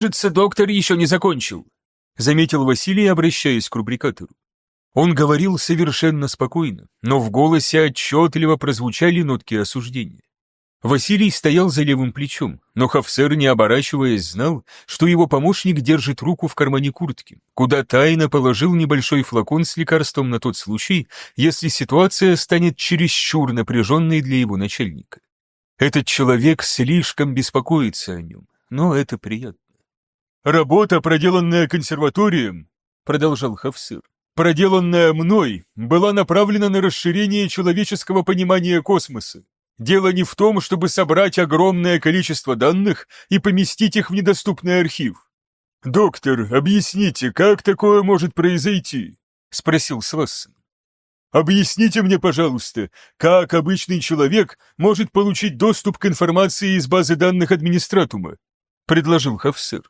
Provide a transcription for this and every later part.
«Кажется, доктор еще не закончил», — заметил Василий, обращаясь к рубрикатору. Он говорил совершенно спокойно, но в голосе отчетливо прозвучали нотки осуждения. Василий стоял за левым плечом, но Хафсер, не оборачиваясь, знал, что его помощник держит руку в кармане куртки, куда тайно положил небольшой флакон с лекарством на тот случай, если ситуация станет чересчур напряженной для его начальника. Этот человек слишком беспокоится о нем, но это приятно. «Работа, проделанная консерваторием», — продолжал Хафсыр, проделанная мной, была направлена на расширение человеческого понимания космоса. Дело не в том, чтобы собрать огромное количество данных и поместить их в недоступный архив. «Доктор, объясните, как такое может произойти?» — спросил Слассен. «Объясните мне, пожалуйста, как обычный человек может получить доступ к информации из базы данных администратума?» — предложил Хафсер.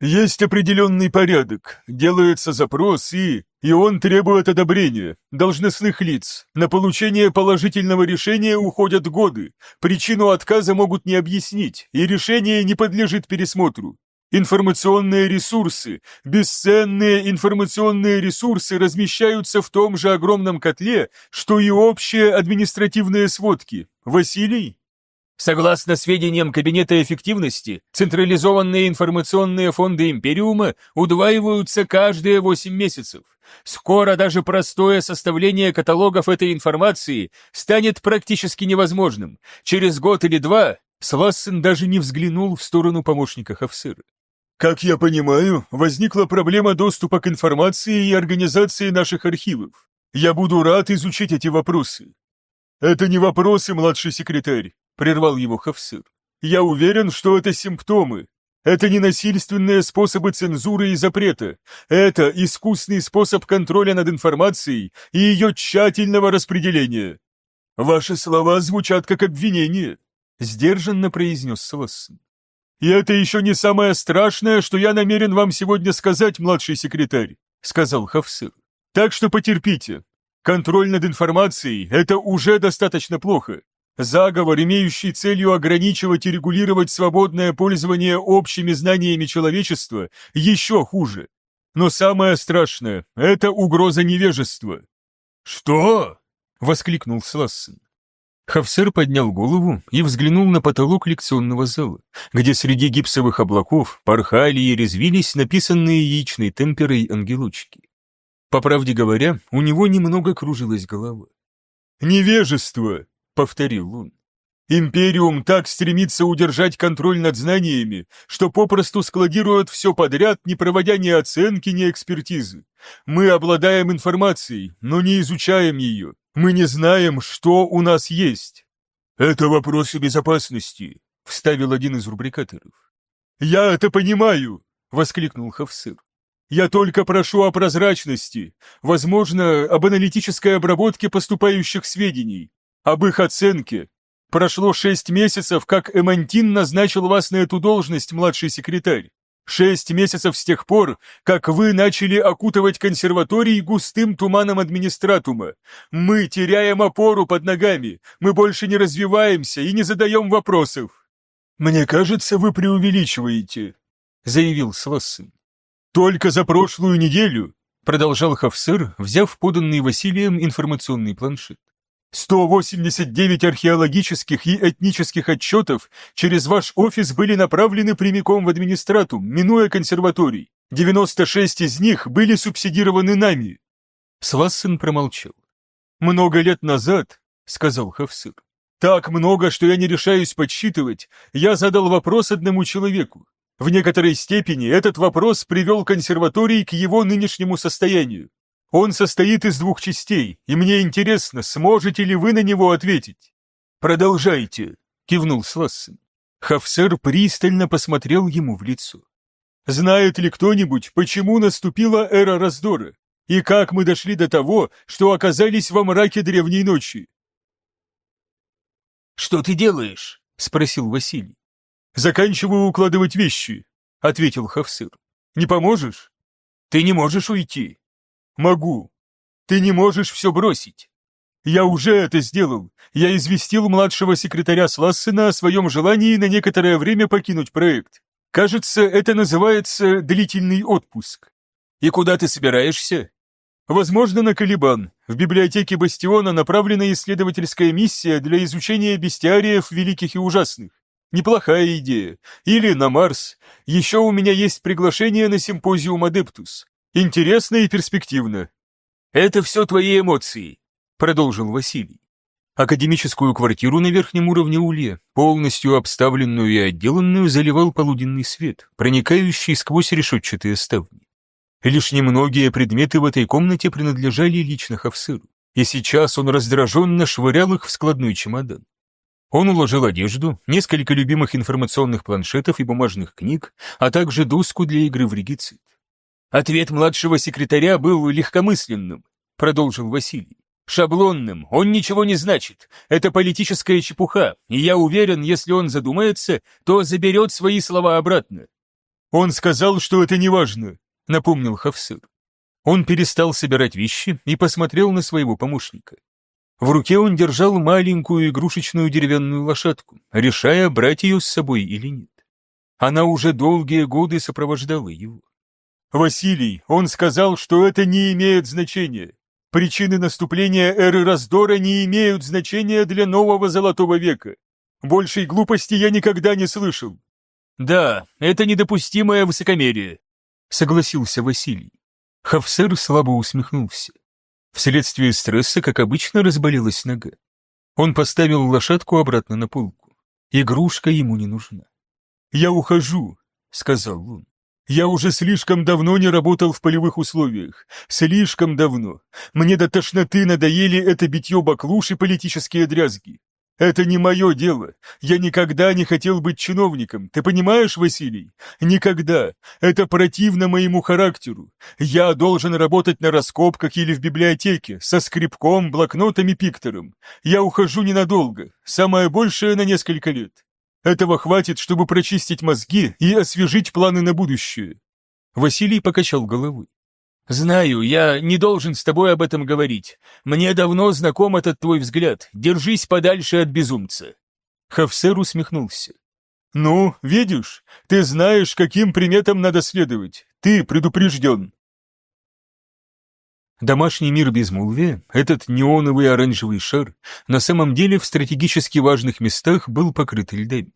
«Есть определенный порядок. Делается запрос, и... и он требует одобрения, должностных лиц. На получение положительного решения уходят годы. Причину отказа могут не объяснить, и решение не подлежит пересмотру. Информационные ресурсы, бесценные информационные ресурсы размещаются в том же огромном котле, что и общие административные сводки. Василий?» Согласно сведениям Кабинета эффективности, централизованные информационные фонды Империума удваиваются каждые 8 месяцев. Скоро даже простое составление каталогов этой информации станет практически невозможным. Через год или два Слассен даже не взглянул в сторону помощника Хафсыра. Как я понимаю, возникла проблема доступа к информации и организации наших архивов. Я буду рад изучить эти вопросы. Это не вопросы, младший секретарь прервал его Хавсыр. «Я уверен, что это симптомы. Это не насильственные способы цензуры и запрета. Это искусный способ контроля над информацией и ее тщательного распределения. Ваши слова звучат как обвинение», — сдержанно произнес Слоссен. «И это еще не самое страшное, что я намерен вам сегодня сказать, младший секретарь», — сказал Хавсыр. «Так что потерпите. Контроль над информацией — это уже достаточно плохо. Заговор, имеющий целью ограничивать и регулировать свободное пользование общими знаниями человечества, еще хуже. Но самое страшное — это угроза невежества. «Что?» — воскликнул Слассен. Хавсер поднял голову и взглянул на потолок лекционного зала, где среди гипсовых облаков порхали и резвились написанные яичной темперой ангелочки. По правде говоря, у него немного кружилась голова. «Невежество!» Повторил он. Империум так стремится удержать контроль над знаниями, что попросту складирует все подряд, не проводя ни оценки, ни экспертизы. Мы обладаем информацией, но не изучаем ее. Мы не знаем, что у нас есть. Это вопросы безопасности, вставил один из рубрикаторов. Я это понимаю, воскликнул Хавсыр. Я только прошу о прозрачности, возможно, об аналитической обработке поступающих сведений, об их оценке. Прошло шесть месяцев, как Эмантин назначил вас на эту должность, младший секретарь. Шесть месяцев с тех пор, как вы начали окутывать консерваторий густым туманом администратума. Мы теряем опору под ногами, мы больше не развиваемся и не задаем вопросов. «Мне кажется, вы преувеличиваете», — заявил Слоссен. «Только за прошлую неделю», — продолжал Хавсыр, взяв поданный Василием информационный планшет. 189 археологических и этнических отчетов через ваш офис были направлены прямиком в администратум, минуя консерваторий. 96 из них были субсидированы нами. Свассен промолчал. Много лет назад, сказал Хавсыр, так много, что я не решаюсь подсчитывать, я задал вопрос одному человеку. В некоторой степени этот вопрос привел консерваторий к его нынешнему состоянию. Он состоит из двух частей, и мне интересно, сможете ли вы на него ответить. Продолжайте, кивнул Слассен. Хафсер пристально посмотрел ему в лицо. Знает ли кто-нибудь, почему наступила эра раздора? И как мы дошли до того, что оказались во мраке древней ночи? «Что ты делаешь?» — спросил Василий. «Заканчиваю укладывать вещи», — ответил Хафсыр. «Не поможешь?» «Ты не можешь уйти. «Могу. Ты не можешь все бросить. Я уже это сделал. Я известил младшего секретаря Слассена о своем желании на некоторое время покинуть проект. Кажется, это называется длительный отпуск. И куда ты собираешься? Возможно, на Калибан. В библиотеке Бастиона направлена исследовательская миссия для изучения бестиариев великих и ужасных. Неплохая идея. Или на Марс. Еще у меня есть приглашение на симпозиум Адептус. Интересно и перспективно. Это все твои эмоции, продолжил Василий. Академическую квартиру на верхнем уровне улья, полностью обставленную и отделанную, заливал полуденный свет, проникающий сквозь решетчатые ставни. Лишь немногие предметы в этой комнате принадлежали лично Хавсыру, и сейчас он раздраженно швырял их в складной чемодан. Он уложил одежду, несколько любимых информационных планшетов и бумажных книг, а также доску для игры в регицид. «Ответ младшего секретаря был легкомысленным», — продолжил Василий. «Шаблонным, он ничего не значит, это политическая чепуха, и я уверен, если он задумается, то заберет свои слова обратно». «Он сказал, что это не важно», — напомнил Хавсыр. Он перестал собирать вещи и посмотрел на своего помощника. В руке он держал маленькую игрушечную деревянную лошадку, решая, брать ее с собой или нет. Она уже долгие годы сопровождала его. «Василий, он сказал, что это не имеет значения. Причины наступления эры раздора не имеют значения для нового золотого века. Большей глупости я никогда не слышал». «Да, это недопустимое высокомерие», — согласился Василий. Хавсер слабо усмехнулся. Вследствие стресса, как обычно, разболелась нога. Он поставил лошадку обратно на полку. Игрушка ему не нужна. «Я ухожу», — сказал он. «Я уже слишком давно не работал в полевых условиях. Слишком давно. Мне до тошноты надоели это битье баклуш и политические дрязги. Это не мое дело. Я никогда не хотел быть чиновником. Ты понимаешь, Василий? Никогда. Это противно моему характеру. Я должен работать на раскопках или в библиотеке, со скребком, блокнотом и пиктором. Я ухожу ненадолго, самое большее на несколько лет. Этого хватит, чтобы прочистить мозги и освежить планы на будущее. Василий покачал головой. «Знаю, я не должен с тобой об этом говорить. Мне давно знаком этот твой взгляд. Держись подальше от безумца». Хавсер усмехнулся. «Ну, видишь, ты знаешь, каким приметам надо следовать. Ты предупрежден». Домашний мир безмолвия, этот неоновый оранжевый шар, на самом деле в стратегически важных местах был покрыт льдами.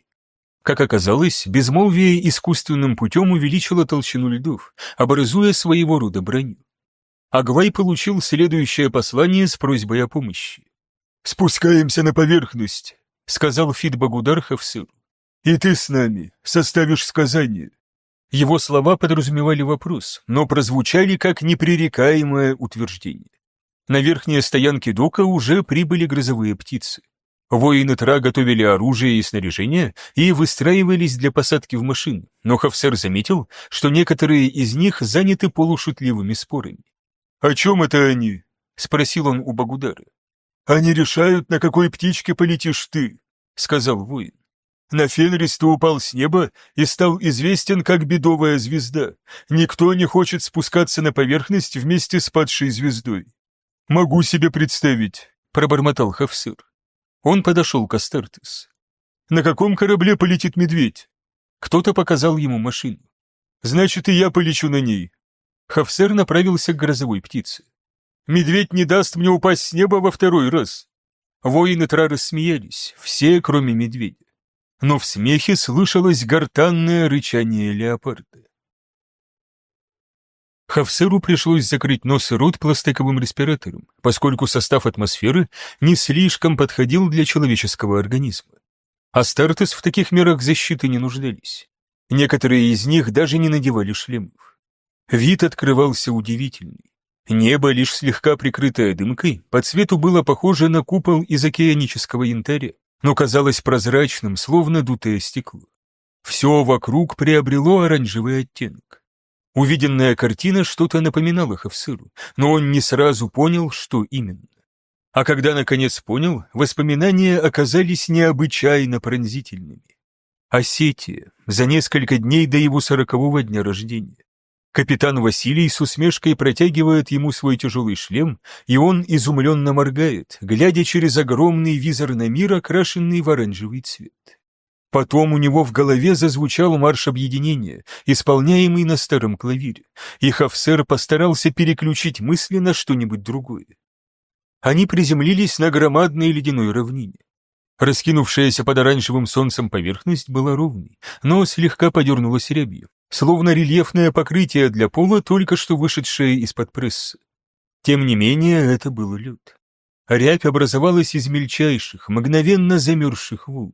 Как оказалось, безмолвие искусственным путем увеличило толщину льдов, образуя своего рода броню. Агвай получил следующее послание с просьбой о помощи. «Спускаемся на поверхность», — сказал Фит Багудар Хавсыру. «И ты с нами, составишь сказание». Его слова подразумевали вопрос, но прозвучали как непререкаемое утверждение. На верхней стоянке дока уже прибыли грозовые птицы. Воины Тра готовили оружие и снаряжение и выстраивались для посадки в машины, но Хавсер заметил, что некоторые из них заняты полушутливыми спорами. «О чем это они?» — спросил он у Багудара. «Они решают, на какой птичке полетишь ты», — сказал воин. «На Фенрис ты упал с неба и стал известен как бедовая звезда. Никто не хочет спускаться на поверхность вместе с падшей звездой». «Могу себе представить», — пробормотал Хавсыр. Он подошел к Астертес. «На каком корабле полетит медведь?» Кто-то показал ему машину. «Значит, и я полечу на ней». Хафсер направился к грозовой птице. «Медведь не даст мне упасть с неба во второй раз». Воины Трары смеялись, все, кроме медведя. Но в смехе слышалось гортанное рычание леопарда. Хавсеру пришлось закрыть нос и рот пластиковым респиратором, поскольку состав атмосферы не слишком подходил для человеческого организма. Астартес в таких мерах защиты не нуждались. Некоторые из них даже не надевали шлемов. Вид открывался удивительный. Небо, лишь слегка прикрытое дымкой, по цвету было похоже на купол из океанического янтаря, но казалось прозрачным, словно дутое стекло. Все вокруг приобрело оранжевый оттенок. Увиденная картина что-то напоминала Хавсыру, но он не сразу понял, что именно. А когда наконец понял, воспоминания оказались необычайно пронзительными. Осетия, за несколько дней до его сорокового дня рождения. Капитан Василий с усмешкой протягивает ему свой тяжелый шлем, и он изумленно моргает, глядя через огромный визор на мир, окрашенный в оранжевый цвет. Потом у него в голове зазвучал марш объединения, исполняемый на старом клавире, и Хафсер постарался переключить мысли на что-нибудь другое. Они приземлились на громадной ледяной равнине. Раскинувшаяся под оранжевым солнцем поверхность была ровной, но слегка подернулась рябью, словно рельефное покрытие для пола, только что вышедшее из-под пресса. Тем не менее, это был лед. Рябь образовалась из мельчайших, мгновенно замерзших волн.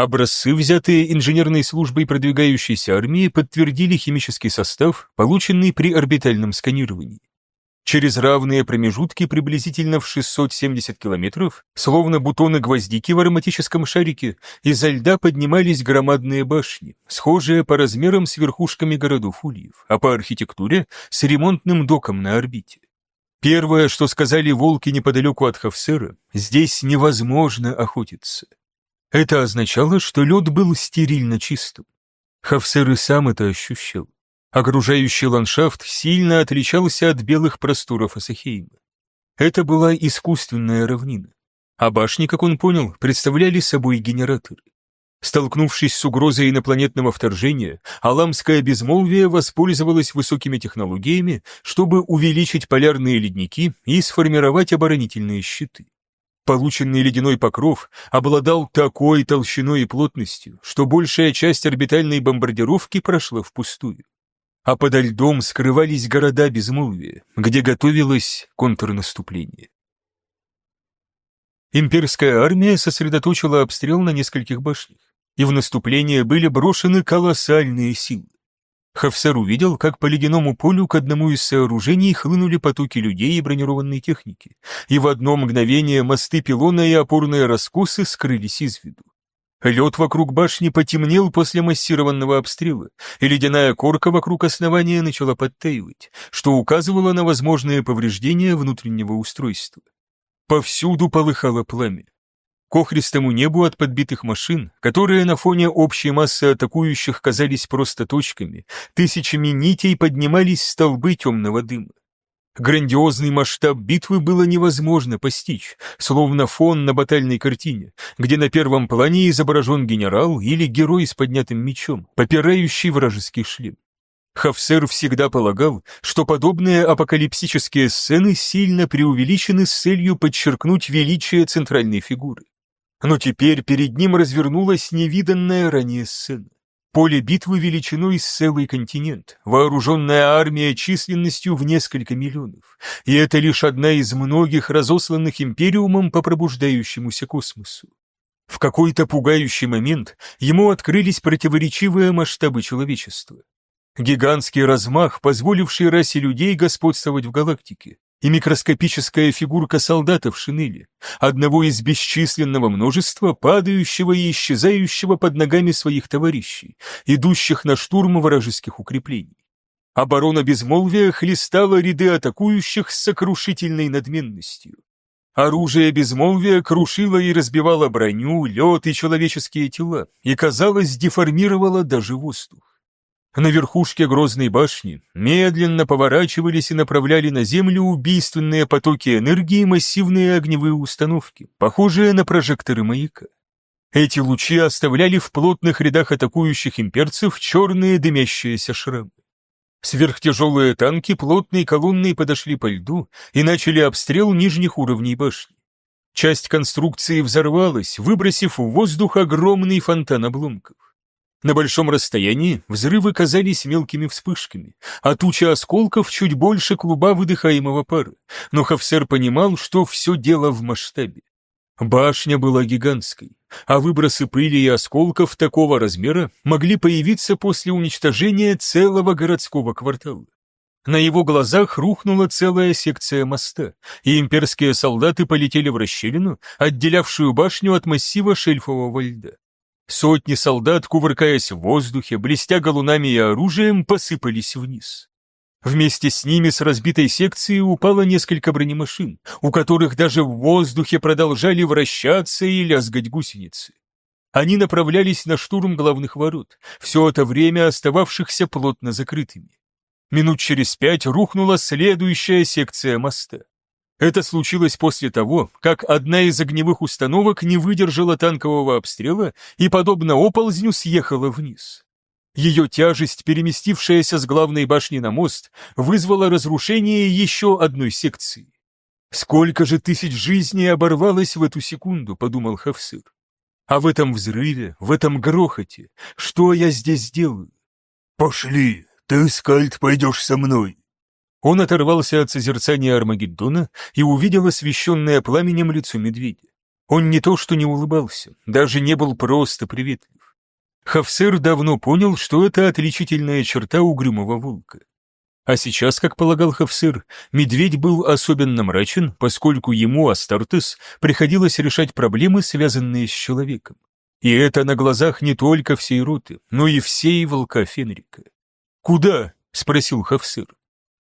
Образцы, взятые инженерной службой продвигающейся армии, подтвердили химический состав, полученный при орбитальном сканировании. Через равные промежутки приблизительно в 670 километров, словно бутоны гвоздики в ароматическом шарике, изо льда поднимались громадные башни, схожие по размерам с верхушками городов Ульев, а по архитектуре — с ремонтным доком на орбите. Первое, что сказали волки неподалеку от Хавсера, здесь невозможно охотиться. Это означало, что лед был стерильно чистым. Хавсер и сам это ощущал. Окружающий ландшафт сильно отличался от белых просторов Асахейма. Это была искусственная равнина. А башни, как он понял, представляли собой генераторы. Столкнувшись с угрозой инопланетного вторжения, Аламское безмолвие воспользовалось высокими технологиями, чтобы увеличить полярные ледники и сформировать оборонительные щиты. Полученный ледяной покров обладал такой толщиной и плотностью, что большая часть орбитальной бомбардировки прошла впустую. А подо льдом скрывались города безмолвия, где готовилось контрнаступление. Имперская армия сосредоточила обстрел на нескольких башнях, и в наступление были брошены колоссальные силы. Хавсар увидел, как по ледяному полю к одному из сооружений хлынули потоки людей и бронированной техники, и в одно мгновение мосты пилона и опорные раскосы скрылись из виду. Лед вокруг башни потемнел после массированного обстрела, и ледяная корка вокруг основания начала подтаивать, что указывало на возможные повреждения внутреннего устройства. Повсюду полыхало пламя к охристому небу от подбитых машин, которые на фоне общей массы атакующих казались просто точками, тысячами нитей поднимались столбы темного дыма. Грандиозный масштаб битвы было невозможно постичь, словно фон на батальной картине, где на первом плане изображен генерал или герой с поднятым мечом, попирающий вражеский шлем. Хафсер всегда полагал, что подобные апокалипсические сцены сильно преувеличены с целью подчеркнуть величие центральной фигуры. Но теперь перед ним развернулась невиданная ранее сцена. Поле битвы величиной с целый континент, вооруженная армия численностью в несколько миллионов. И это лишь одна из многих разосланных Империумом по пробуждающемуся космосу. В какой-то пугающий момент ему открылись противоречивые масштабы человечества. Гигантский размах, позволивший расе людей господствовать в галактике, и микроскопическая фигурка солдата в шинели, одного из бесчисленного множества, падающего и исчезающего под ногами своих товарищей, идущих на штурм вражеских укреплений. Оборона безмолвия хлестала ряды атакующих с сокрушительной надменностью. Оружие безмолвия крушило и разбивало броню, лед и человеческие тела, и, казалось, деформировало даже воздух. На верхушке грозной башни медленно поворачивались и направляли на землю убийственные потоки энергии массивные огневые установки, похожие на прожекторы маяка. Эти лучи оставляли в плотных рядах атакующих имперцев черные дымящиеся шрамы. Сверхтяжелые танки плотной колонной подошли по льду и начали обстрел нижних уровней башни. Часть конструкции взорвалась, выбросив в воздух огромный фонтан обломков. На большом расстоянии взрывы казались мелкими вспышками, а туча осколков чуть больше клуба выдыхаемого пара, но Хафсер понимал, что все дело в масштабе. Башня была гигантской, а выбросы пыли и осколков такого размера могли появиться после уничтожения целого городского квартала. На его глазах рухнула целая секция моста, и имперские солдаты полетели в расщелину, отделявшую башню от массива шельфового льда. Сотни солдат, кувыркаясь в воздухе, блестя галунами и оружием, посыпались вниз. Вместе с ними с разбитой секцией упало несколько бронемашин, у которых даже в воздухе продолжали вращаться и лязгать гусеницы. Они направлялись на штурм главных ворот, все это время остававшихся плотно закрытыми. Минут через пять рухнула следующая секция моста. Это случилось после того, как одна из огневых установок не выдержала танкового обстрела и, подобно оползню, съехала вниз. Ее тяжесть, переместившаяся с главной башни на мост, вызвала разрушение еще одной секции. «Сколько же тысяч жизней оборвалось в эту секунду», — подумал Хавсыр. «А в этом взрыве, в этом грохоте, что я здесь делаю?» «Пошли, ты, Скальд, пойдешь со мной», он оторвался от созерцания Армагеддона и увидел освещенное пламенем лицо медведя. Он не то что не улыбался, даже не был просто приветлив. Хавсер давно понял, что это отличительная черта угрюмого волка. А сейчас, как полагал Хавсер, медведь был особенно мрачен, поскольку ему, Астартес, приходилось решать проблемы, связанные с человеком. И это на глазах не только всей роты, но и всей волка Фенрика. «Куда?» — спросил Хавсер.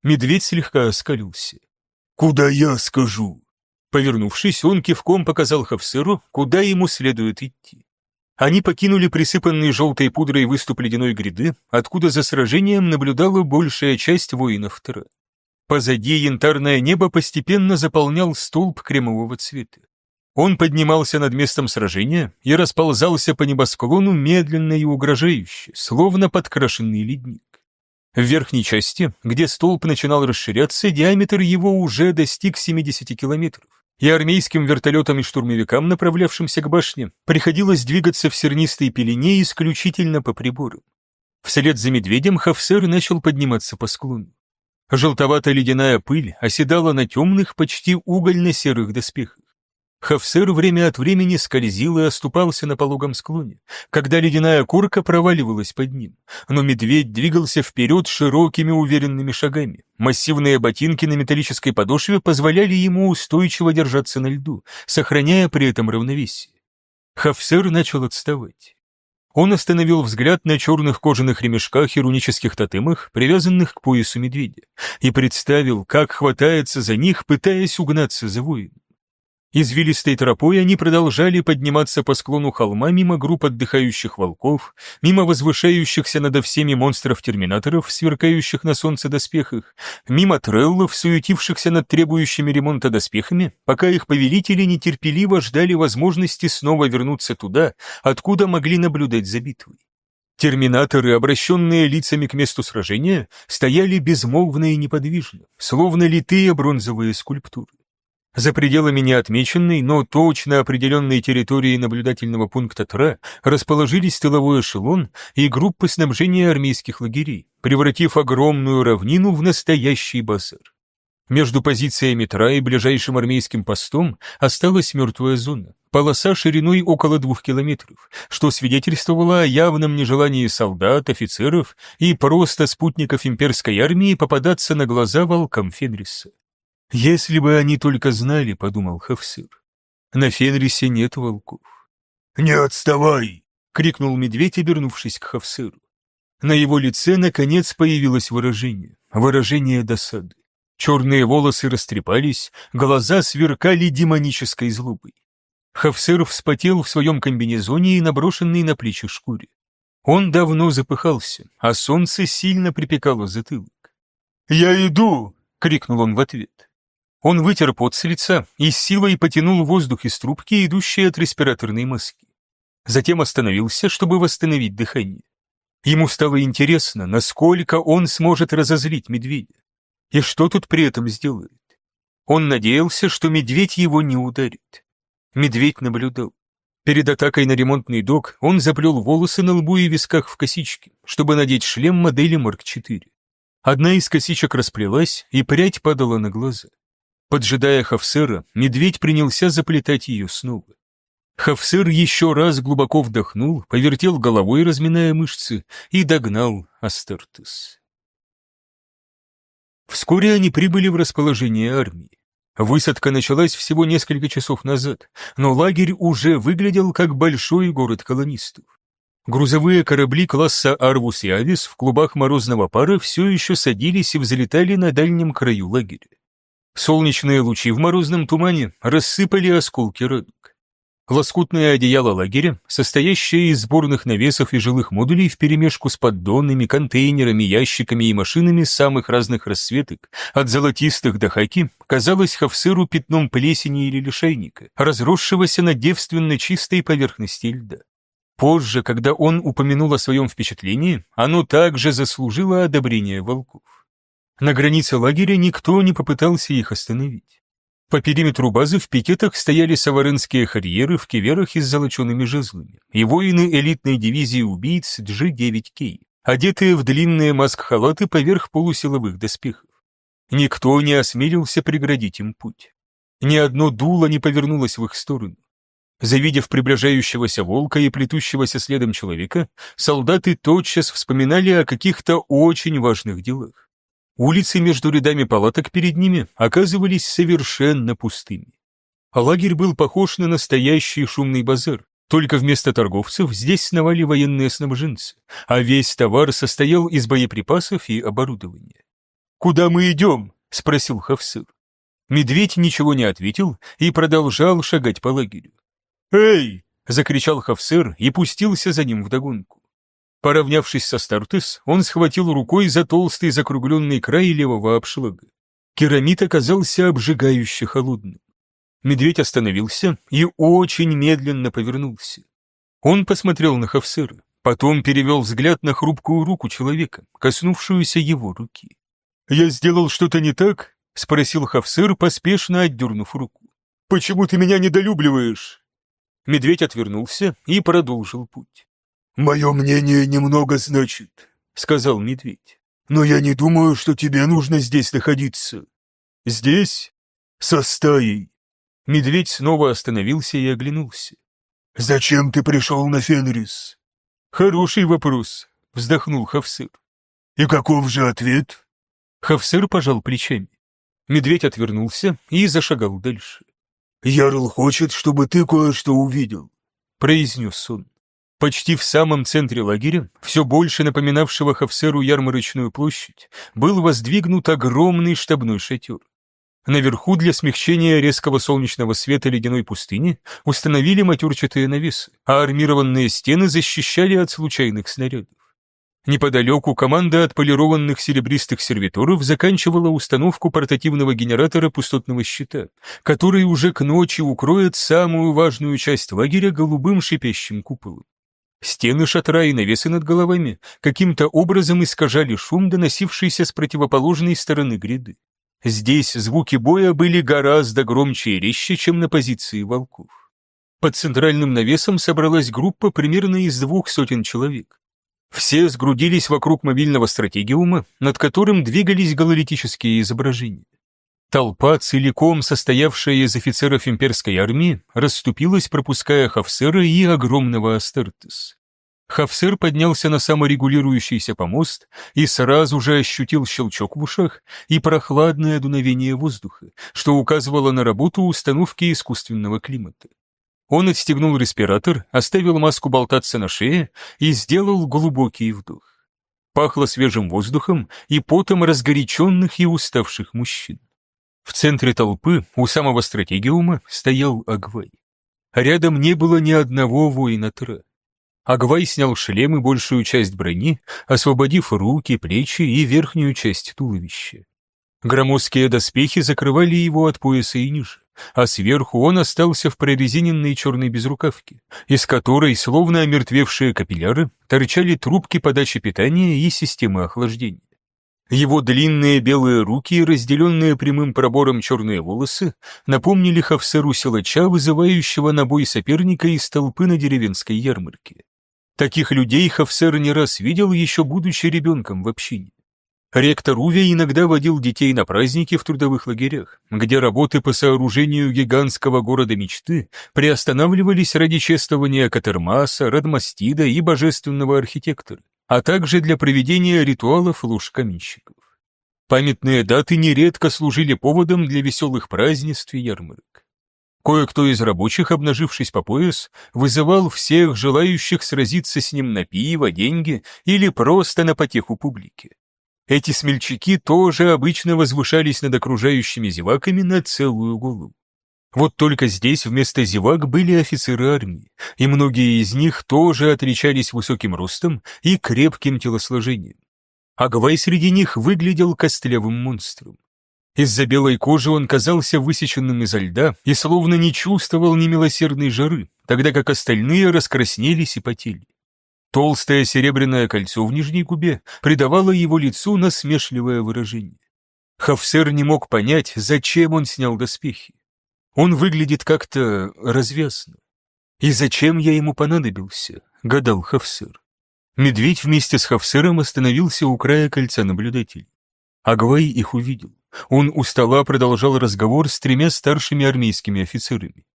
Медведь слегка оскалился. «Куда я скажу?» Повернувшись, он кивком показал Хавсеру, куда ему следует идти. Они покинули присыпанный желтой пудрой выступ ледяной гряды, откуда за сражением наблюдала большая часть воинов Тра. Позади янтарное небо постепенно заполнял столб кремового цвета. Он поднимался над местом сражения и расползался по небосклону медленно и угрожающе, словно подкрашенный ледник. В верхней части, где столб начинал расширяться, диаметр его уже достиг 70 километров, и армейским вертолетам и штурмовикам, направлявшимся к башне, приходилось двигаться в сернистой пелене исключительно по приборам. Вслед за медведем Хавсер начал подниматься по склону. Желтоватая ледяная пыль оседала на темных, почти угольно-серых доспехах. Хавсер время от времени скользил и оступался на пологом склоне, когда ледяная курка проваливалась под ним, но медведь двигался вперед широкими уверенными шагами. Массивные ботинки на металлической подошве позволяли ему устойчиво держаться на льду, сохраняя при этом равновесие. Хавсер начал отставать. Он остановил взгляд на черных кожаных ремешках и рунических тотемах, привязанных к поясу медведя, и представил, как хватается за них, пытаясь угнаться за воином. Извилистой тропой они продолжали подниматься по склону холма мимо групп отдыхающих волков, мимо возвышающихся над всеми монстров-терминаторов, сверкающих на солнце доспехах, мимо треллов, суетившихся над требующими ремонта доспехами, пока их повелители нетерпеливо ждали возможности снова вернуться туда, откуда могли наблюдать за битвой. Терминаторы, обращенные лицами к месту сражения, стояли безмолвно и неподвижно, словно литые бронзовые скульптуры. За пределами неотмеченной, но точно определенной территории наблюдательного пункта ТРА расположились тыловой эшелон и группы снабжения армейских лагерей, превратив огромную равнину в настоящий базар. Между позициями ТРА и ближайшим армейским постом осталась мертвая зона, полоса шириной около двух километров, что свидетельствовало о явном нежелании солдат, офицеров и просто спутников имперской армии попадаться на глаза волкам Фенриса. «Если бы они только знали», — подумал Хавсыр. «На Фенрисе нет волков». «Не отставай!» — крикнул медведь, обернувшись к Хавсыру. На его лице, наконец, появилось выражение, выражение досады. Черные волосы растрепались, глаза сверкали демонической злобой. Хавсыр вспотел в своем комбинезоне и наброшенной на плечи шкуре. Он давно запыхался, а солнце сильно припекало затылок. «Я иду!» — крикнул он в ответ. Он вытер пот с лица и с силой потянул воздух из трубки, идущей от респираторной маски. Затем остановился, чтобы восстановить дыхание. Ему стало интересно, насколько он сможет разозлить медведя. И что тут при этом сделает? Он надеялся, что медведь его не ударит. Медведь наблюдал. Перед атакой на ремонтный док он заплел волосы на лбу и висках в косички, чтобы надеть шлем модели Марк-4. Одна из косичек расплелась, и прядь падала на глаза. Поджидая Хавсера, медведь принялся заплетать ее снова. Хавсер еще раз глубоко вдохнул, повертел головой, разминая мышцы, и догнал Астертес. Вскоре они прибыли в расположение армии. Высадка началась всего несколько часов назад, но лагерь уже выглядел как большой город колонистов. Грузовые корабли класса Арвус и Авис в клубах морозного пара все еще садились и взлетали на дальнем краю лагеря. Солнечные лучи в морозном тумане рассыпали осколки радуг. Лоскутное одеяло лагеря, состоящее из сборных навесов и жилых модулей вперемешку с поддонами, контейнерами, ящиками и машинами самых разных расцветок, от золотистых до хаки, казалось Хавсыру пятном плесени или лишайника, разросшегося на девственно чистой поверхности льда. Позже, когда он упомянул о своем впечатлении, оно также заслужило одобрение волков. На границе лагеря никто не попытался их остановить. По периметру базы в пикетах стояли саварынские харьеры в киверах и с золочеными жезлами и воины элитной дивизии убийц G9K, одетые в длинные маск-халаты поверх полусиловых доспехов. Никто не осмелился преградить им путь. Ни одно дуло не повернулось в их сторону. Завидев приближающегося волка и плетущегося следом человека, солдаты тотчас вспоминали о каких-то очень важных делах. Улицы между рядами палаток перед ними оказывались совершенно пустыми. А лагерь был похож на настоящий шумный базар, только вместо торговцев здесь сновали военные снабженцы, а весь товар состоял из боеприпасов и оборудования. «Куда мы идем?» — спросил Хавсыр. Медведь ничего не ответил и продолжал шагать по лагерю. «Эй!» — закричал Хавсыр и пустился за ним вдогонку. Поравнявшись со Стартес, он схватил рукой за толстый закругленный край левого обшлага. Керамид оказался обжигающе холодным. Медведь остановился и очень медленно повернулся. Он посмотрел на Хавсера, потом перевел взгляд на хрупкую руку человека, коснувшуюся его руки. «Я сделал что-то не так?» — спросил Хавсер, поспешно отдернув руку. «Почему ты меня недолюбливаешь?» Медведь отвернулся и продолжил путь. «Мое мнение немного значит», — сказал медведь. «Но я не думаю, что тебе нужно здесь находиться». «Здесь?» «Со стаей». Медведь снова остановился и оглянулся. «Зачем ты пришел на Фенрис?» «Хороший вопрос», — вздохнул Хавсыр. «И каков же ответ?» Хавсыр пожал плечами. Медведь отвернулся и зашагал дальше. «Ярл хочет, чтобы ты кое-что увидел», — произнес он. Почти в самом центре лагеря, все больше напоминавшего Хавсеру ярмарочную площадь, был воздвигнут огромный штабной шатер. Наверху для смягчения резкого солнечного света ледяной пустыни установили матерчатые навесы, а армированные стены защищали от случайных снарядов. Неподалеку команда отполированных серебристых сервиторов заканчивала установку портативного генератора пустотного щита, который уже к ночи укроет самую важную часть лагеря голубым шипящим куполом. Стены шатра и навесы над головами каким-то образом искажали шум, доносившийся с противоположной стороны гряды. Здесь звуки боя были гораздо громче и резче, чем на позиции волков. Под центральным навесом собралась группа примерно из двух сотен человек. Все сгрудились вокруг мобильного стратегиума, над которым двигались гололитические изображения. Толпа, целиком состоявшая из офицеров имперской армии, расступилась, пропуская Хафсера и огромного Астертес. Хафсер поднялся на саморегулирующийся помост и сразу же ощутил щелчок в ушах и прохладное дуновение воздуха, что указывало на работу установки искусственного климата. Он отстегнул респиратор, оставил маску болтаться на шее и сделал глубокий вдох. Пахло свежим воздухом и потом разгоряченных и уставших мужчин. В центре толпы, у самого стратегиума, стоял Агвай. Рядом не было ни одного воина Тра. Агвай снял шлем и большую часть брони, освободив руки, плечи и верхнюю часть туловища. Громоздкие доспехи закрывали его от пояса и ниже, а сверху он остался в прорезиненной черной безрукавке, из которой, словно омертвевшие капилляры, торчали трубки подачи питания и системы охлаждения. Его длинные белые руки разделенные прямым пробором черные волосы, напомнили Хавсару силача, вызывающего на бой соперника из толпы на деревенской ярмарке. Таких людей Хавсер не раз видел, еще будучи ребенком в общине. Ректор Уве иногда водил детей на праздники в трудовых лагерях, где работы по сооружению гигантского города мечты приостанавливались ради чествования Катермаса, Радмастида и божественного архитектора а также для проведения ритуалов луж каменщиков. Памятные даты нередко служили поводом для веселых празднеств и ярмарок. Кое-кто из рабочих, обнажившись по пояс, вызывал всех желающих сразиться с ним на пиво, деньги или просто на потеху публики. Эти смельчаки тоже обычно возвышались над окружающими зеваками на целую голову. Вот только здесь вместо зевак были офицеры армии, и многие из них тоже отличались высоким ростом и крепким телосложением. Агвай среди них выглядел костлявым монстром. Из-за белой кожи он казался высеченным изо льда и словно не чувствовал немилосердной жары, тогда как остальные раскраснелись и потели. Толстое серебряное кольцо в нижней губе придавало его лицу насмешливое выражение. Хафсер не мог понять, зачем он снял доспехи. Он выглядит как-то развязно. «И зачем я ему понадобился?» — гадал Хафсер. Медведь вместе с Хафсером остановился у края кольца наблюдателей. Агвай их увидел. Он у стола продолжал разговор с тремя старшими армейскими офицерами.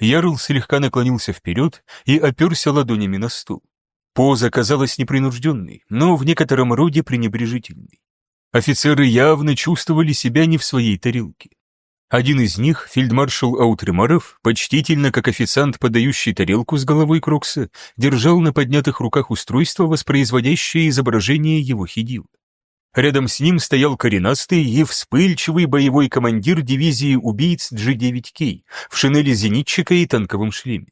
Ярл слегка наклонился вперед и оперся ладонями на стол. Поза казалась непринужденной, но в некотором роде пренебрежительной. Офицеры явно чувствовали себя не в своей тарелке. Один из них, фельдмаршал Аутремаров, почтительно, как официант, подающий тарелку с головой Крокса, держал на поднятых руках устройство, воспроизводящее изображение его хидила. Рядом с ним стоял коренастый и вспыльчивый боевой командир дивизии убийц G9K в шинели зенитчика и танковом шлеме.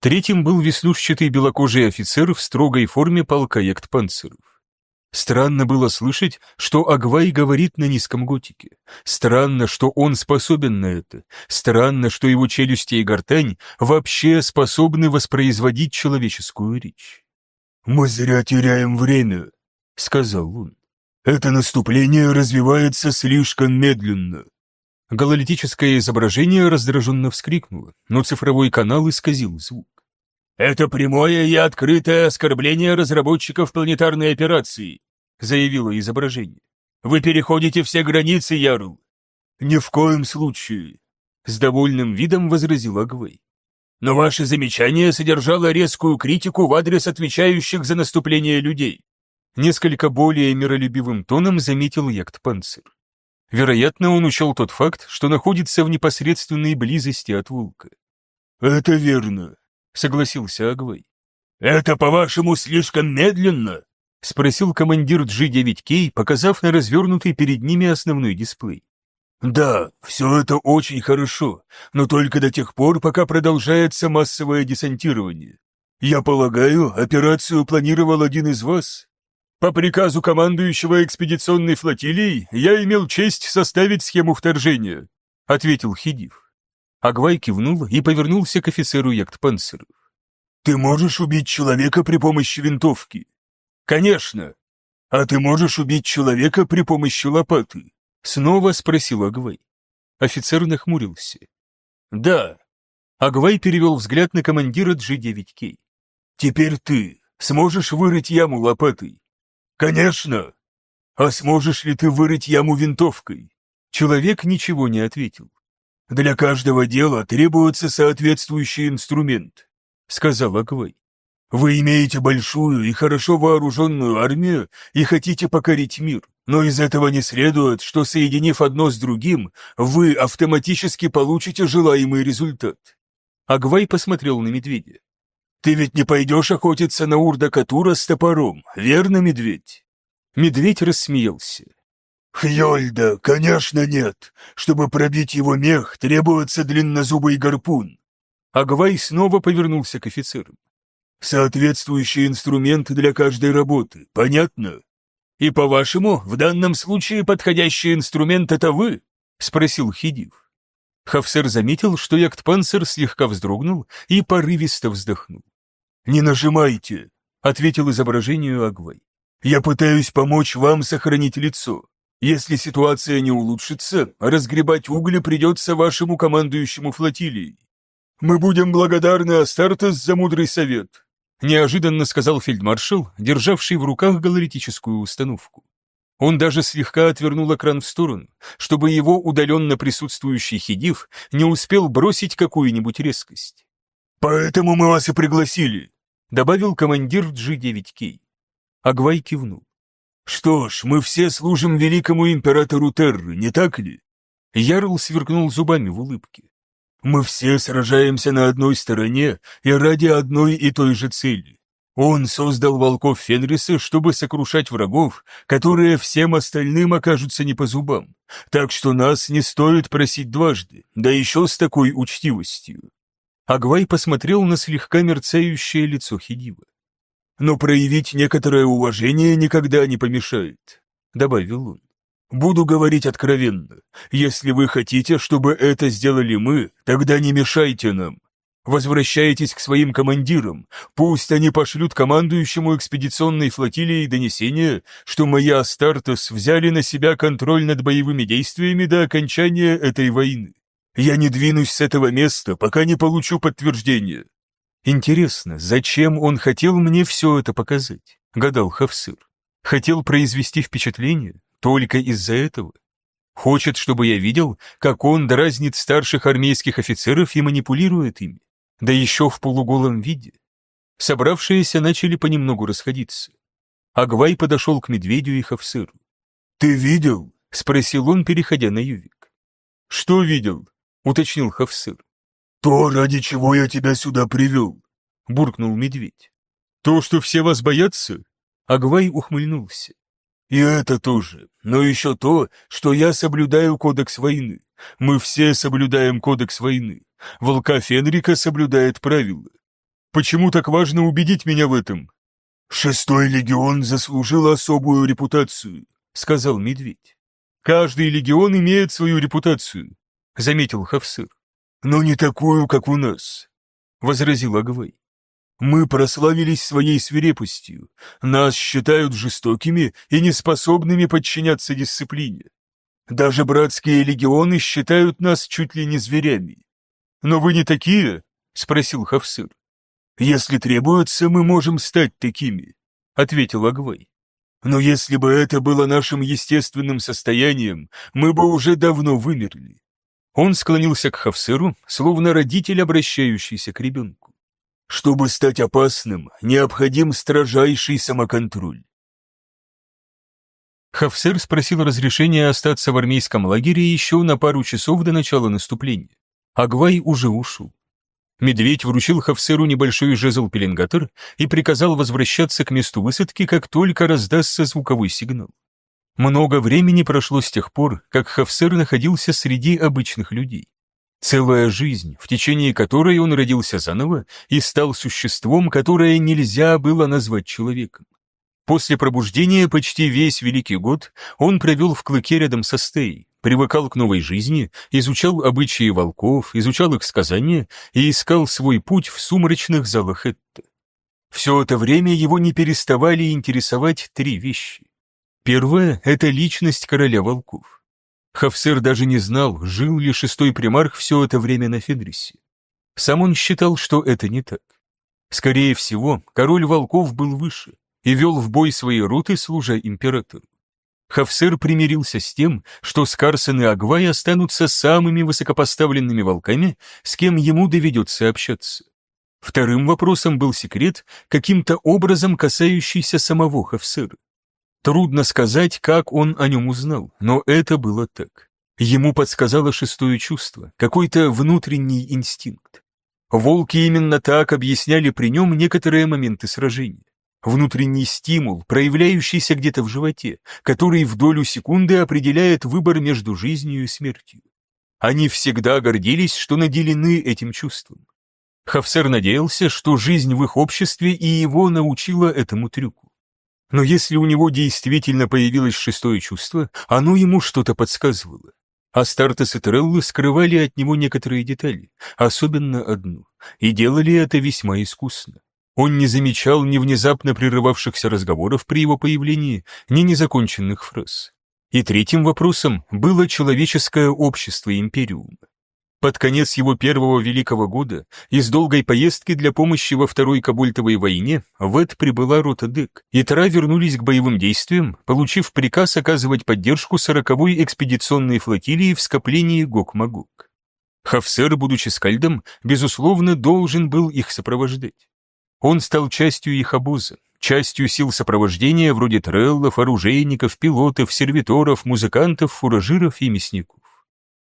Третьим был веснушчатый белокожий офицер в строгой форме полка яктпанцеров. Странно было слышать, что Агвай говорит на низком готике. Странно, что он способен на это. Странно, что его челюсти и гортань вообще способны воспроизводить человеческую речь. «Мы зря теряем время», — сказал он. Это наступление развивается слишком медленно. Гололитическое изображение раздраженно вскрикнуло, но цифровой канал исказил звук. «Это прямое и открытое оскорбление разработчиков планетарной операции», заявило изображение. «Вы переходите все границы, Ярл». «Ни в коем случае», с довольным видом возразил Агвей. «Но ваше замечание содержало резкую критику в адрес отвечающих за наступление людей. Несколько более миролюбивым тоном заметил Яктпанцер. Вероятно, он учел тот факт, что находится в непосредственной близости от волка. «Это верно», — согласился Агвай. «Это, по-вашему, слишком медленно?» — спросил командир G9K, показав на развернутый перед ними основной дисплей. «Да, все это очень хорошо, но только до тех пор, пока продолжается массовое десантирование. Я полагаю, операцию планировал один из вас?» По приказу командующего экспедиционной флотилией я имел честь составить схему вторжения, ответил Хидив. Агвай кивнул и повернулся к офицеру яхтпанцеров. «Ты можешь убить человека при помощи винтовки?» «Конечно!» «А ты можешь убить человека при помощи лопаты?» Снова спросил Агвай. Офицер нахмурился. «Да». Агвай перевел взгляд на командира G9K. «Теперь ты сможешь вырыть яму лопатой?» «Конечно! А сможешь ли ты вырыть яму винтовкой?» Человек ничего не ответил. «Для каждого дела требуется соответствующий инструмент», — сказал Аквай. «Вы имеете большую и хорошо вооруженную армию и хотите покорить мир, но из этого не следует, что, соединив одно с другим, вы автоматически получите желаемый результат». Агвай посмотрел на медведя. Ты ведь не пойдешь охотиться на Урда-Катура с топором, верно, медведь?» Медведь рассмеялся. «Хьольда, конечно нет. Чтобы пробить его мех, требуется длиннозубый гарпун». Агвай снова повернулся к офицерам. «Соответствующий инструмент для каждой работы, понятно?» «И, по-вашему, в данном случае подходящий инструмент — это вы?» — спросил Хидив. Хафсер заметил, что Яктпанцер слегка вздрогнул и порывисто вздохнул. «Не нажимайте», — ответил изображению Агвай. «Я пытаюсь помочь вам сохранить лицо. Если ситуация не улучшится, разгребать угли придется вашему командующему флотилией. Мы будем благодарны Астартес за мудрый совет», — неожиданно сказал фельдмаршал, державший в руках галаритическую установку. Он даже слегка отвернул экран в сторону, чтобы его удаленно присутствующий хидив не успел бросить какую-нибудь резкость. «Поэтому мы вас и пригласили», — добавил командир G9K. Агвай кивнул. «Что ж, мы все служим великому императору Терры, не так ли?» Ярл сверкнул зубами в улыбке. «Мы все сражаемся на одной стороне и ради одной и той же цели. Он создал волков Фенриса, чтобы сокрушать врагов, которые всем остальным окажутся не по зубам. Так что нас не стоит просить дважды, да еще с такой учтивостью. Агвай посмотрел на слегка мерцающее лицо Хидива. «Но проявить некоторое уважение никогда не помешает», — добавил он. «Буду говорить откровенно. Если вы хотите, чтобы это сделали мы, тогда не мешайте нам. Возвращайтесь к своим командирам. Пусть они пошлют командующему экспедиционной флотилией донесение, что мои Астартес взяли на себя контроль над боевыми действиями до окончания этой войны. Я не двинусь с этого места, пока не получу подтверждения. Интересно, зачем он хотел мне все это показать? Гадал Хавсыр. Хотел произвести впечатление? Только из-за этого? Хочет, чтобы я видел, как он дразнит старших армейских офицеров и манипулирует ими? да еще в полуголом виде. Собравшиеся начали понемногу расходиться. Агвай подошел к медведю и Хавсыру. «Ты видел?» — спросил он, переходя на Ювик. «Что видел?» — уточнил Хавсыр. «То, ради чего я тебя сюда привел», — буркнул медведь. «То, что все вас боятся?» Агвай ухмыльнулся. «И это тоже, но еще то, что я соблюдаю кодекс войны. Мы все соблюдаем кодекс войны. Волка Фенрика соблюдает правила. Почему так важно убедить меня в этом? Шестой легион заслужил особую репутацию, сказал медведь. Каждый легион имеет свою репутацию, заметил Хавсыр. Но не такую, как у нас, возразил Агвей. Мы прославились своей свирепостью, нас считают жестокими и неспособными подчиняться дисциплине. Даже братские легионы считают нас чуть ли не зверями. «Но вы не такие?» — спросил Хавсыр. «Если требуется, мы можем стать такими», — ответил Агвай. «Но если бы это было нашим естественным состоянием, мы бы уже давно вымерли». Он склонился к Хавсыру, словно родитель, обращающийся к ребенку. «Чтобы стать опасным, необходим строжайший самоконтроль». Хавсер спросил разрешения остаться в армейском лагере еще на пару часов до начала наступления. Агвай уже ушел. Медведь вручил Хавсеру небольшой жезл-пеленгатор и приказал возвращаться к месту высадки, как только раздастся звуковой сигнал. Много времени прошло с тех пор, как Хавсер находился среди обычных людей. Целая жизнь, в течение которой он родился заново и стал существом, которое нельзя было назвать человеком. После пробуждения почти весь Великий год он провел в клыке рядом со Стей, привыкал к новой жизни, изучал обычаи волков, изучал их сказания и искал свой путь в сумрачных залах Этта. Все это время его не переставали интересовать три вещи. Первое — это личность короля волков. Хавсер даже не знал, жил ли шестой примарх все это время на Федрисе. Сам он считал, что это не так. Скорее всего, король волков был выше и вел в бой свои роты, служа императору. Хавсер примирился с тем, что Скарсон и Агвай останутся самыми высокопоставленными волками, с кем ему доведется общаться. Вторым вопросом был секрет, каким-то образом касающийся самого Хавсера. Трудно сказать, как он о нем узнал, но это было так. Ему подсказало шестое чувство, какой-то внутренний инстинкт. Волки именно так объясняли при нем некоторые моменты сражения внутренний стимул, проявляющийся где-то в животе, который в долю секунды определяет выбор между жизнью и смертью. Они всегда гордились, что наделены этим чувством. Хавсер надеялся, что жизнь в их обществе и его научила этому трюку. Но если у него действительно появилось шестое чувство, оно ему что-то подсказывало. Астартес и Треллы скрывали от него некоторые детали, особенно одну, и делали это весьма искусно. Он не замечал ни внезапно прерывавшихся разговоров при его появлении, ни незаконченных фраз. И третьим вопросом было человеческое общество Империума. Под конец его первого великого года из долгой поездки для помощи во Второй Кабультовой войне в Эд прибыла рота Дек, и Тра вернулись к боевым действиям, получив приказ оказывать поддержку сороковой экспедиционной флотилии в скоплении Гок-Магок. Хафсер, будучи скальдом, безусловно, должен был их сопровождать. Он стал частью их обоза, частью сил сопровождения вроде треллов, оружейников, пилотов, сервиторов, музыкантов, фуражиров и мясников.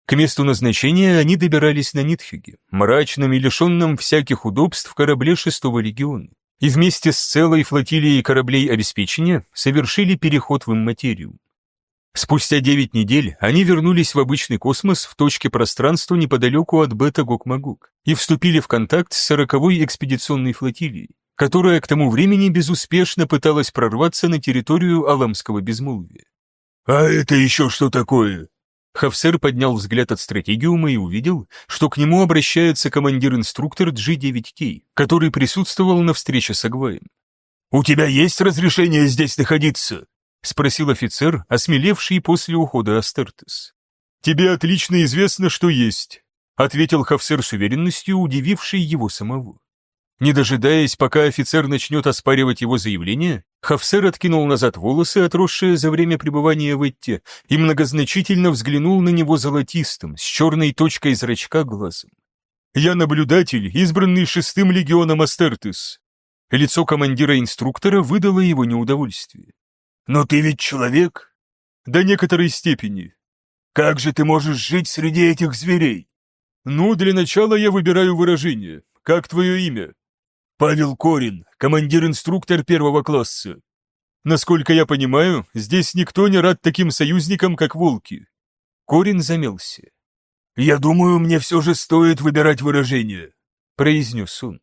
К месту назначения они добирались на Нитхюге, мрачном и лишенном всяких удобств корабле шестого легиона. и вместе с целой флотилией кораблей обеспечения совершили переход в имматериум. Спустя 9 недель они вернулись в обычный космос в точке пространства неподалеку от Бета-Гок-Магук и вступили в контакт с 40-й экспедиционной флотилией, которая к тому времени безуспешно пыталась прорваться на территорию Аламского безмолвия. «А это еще что такое?» Хафсер поднял взгляд от стратегиума и увидел, что к нему обращается командир-инструктор G9K, который присутствовал на встрече с Агваем. «У тебя есть разрешение здесь находиться?» — спросил офицер, осмелевший после ухода Астертес. «Тебе отлично известно, что есть», — ответил Хафсер с уверенностью, удививший его самого. Не дожидаясь, пока офицер начнет оспаривать его заявление, Хафсер откинул назад волосы, отросшие за время пребывания в Этте, и многозначительно взглянул на него золотистым, с черной точкой зрачка глазом. «Я наблюдатель, избранный шестым легионом Астертес». Лицо командира-инструктора выдало его неудовольствие. «Но ты ведь человек?» «До некоторой степени». «Как же ты можешь жить среди этих зверей?» «Ну, для начала я выбираю выражение. Как твое имя?» «Павел Корин, командир-инструктор первого класса». «Насколько я понимаю, здесь никто не рад таким союзникам, как волки». Корин замелся. «Я думаю, мне все же стоит выбирать выражение», — произнес он.